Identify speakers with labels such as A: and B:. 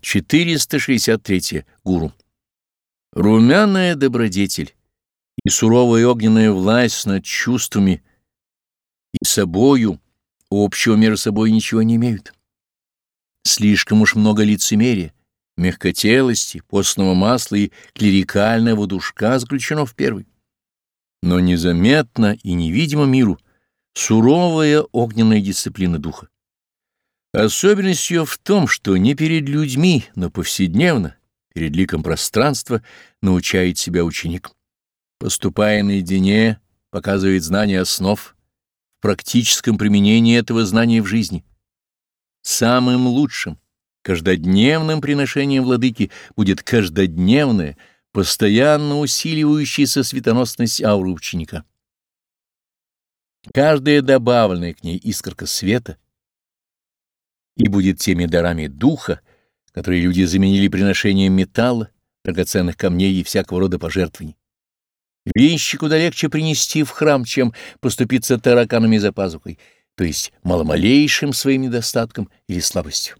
A: 463. Гуру. Румяная добродетель и суровая огненная власть над чувствами и собою общего между собой ничего не имеют. Слишком уж много лицемерия, мягкотелости, постного масла и клерикального душка заключено в первый. Но незаметно и невидимо миру суровая огненная дисциплина духа. Особенность ее в том, что не перед людьми, но повседневно, перед ликом пространства, научает себя ученик. Поступая наедине, показывает знание основ, в практическом применении этого знания в жизни. Самым лучшим, каждодневным приношением владыки будет каждодневная, постоянно усиливающаяся светоносность ауры ученика. Каждая добавленная к ней искорка света и будет теми дарами духа, которые люди заменили приношением металла, драгоценных камней и всякого рода пожертвований. Вещи куда легче принести в храм, чем поступиться тараканами за пазухой, то есть маломалейшим своим недостатком или слабостью.